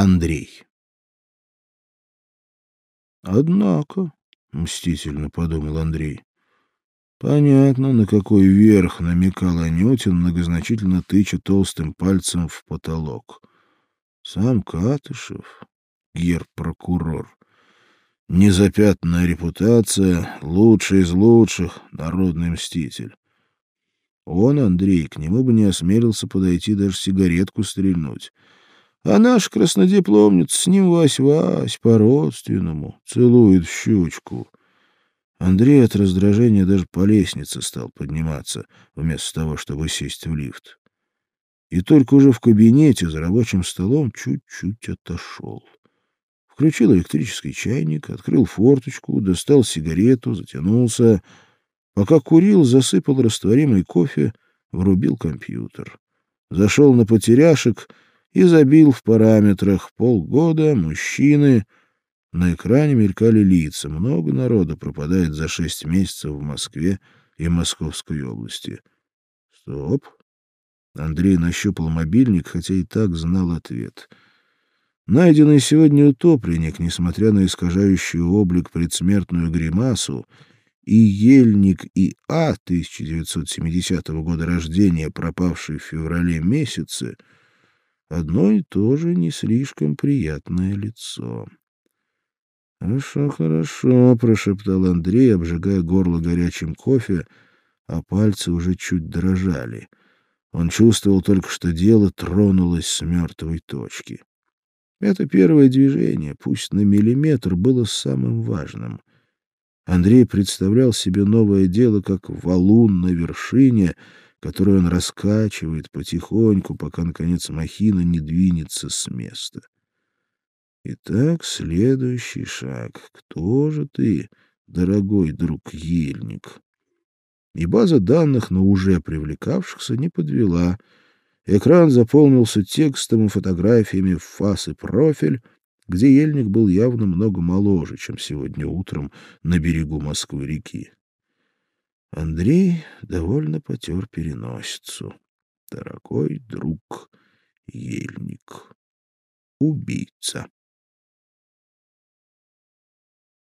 Андрей. «Однако», — мстительно подумал Андрей, — «понятно, на какой верх намекал Анютин, многозначительно тыча толстым пальцем в потолок. Сам Катышев, гер-прокурор, незапятнанная репутация, лучший из лучших, народный мститель. Он, Андрей, к нему бы не осмелился подойти даже сигаретку стрельнуть». А наш краснодипломниц с ним вась-вась по-родственному, целует в щечку. Андрей от раздражения даже по лестнице стал подниматься, вместо того, чтобы сесть в лифт. И только уже в кабинете за рабочим столом чуть-чуть отошел. Включил электрический чайник, открыл форточку, достал сигарету, затянулся. Пока курил, засыпал растворимый кофе, врубил компьютер. Зашел на потеряшек — и забил в параметрах полгода, мужчины. На экране мелькали лица. Много народа пропадает за шесть месяцев в Москве и Московской области. Стоп. Андрей нащупал мобильник, хотя и так знал ответ. Найденный сегодня утопленник, несмотря на искажающий облик предсмертную гримасу, и Ельник и А 1970 года рождения, пропавший в феврале месяце — одно и то же не слишком приятное лицо. «Хорошо, хорошо», — прошептал Андрей, обжигая горло горячим кофе, а пальцы уже чуть дрожали. Он чувствовал только, что дело тронулось с мертвой точки. Это первое движение, пусть на миллиметр, было самым важным. Андрей представлял себе новое дело как валун на вершине — которую он раскачивает потихоньку, пока, наконец, махина не двинется с места. Итак, следующий шаг. Кто же ты, дорогой друг Ельник? И база данных на уже привлекавшихся не подвела. Экран заполнился текстом и фотографиями в фас и профиль, где Ельник был явно много моложе, чем сегодня утром на берегу Москвы-реки. Андрей довольно потер переносицу. Дорогой друг Ельник. Убийца.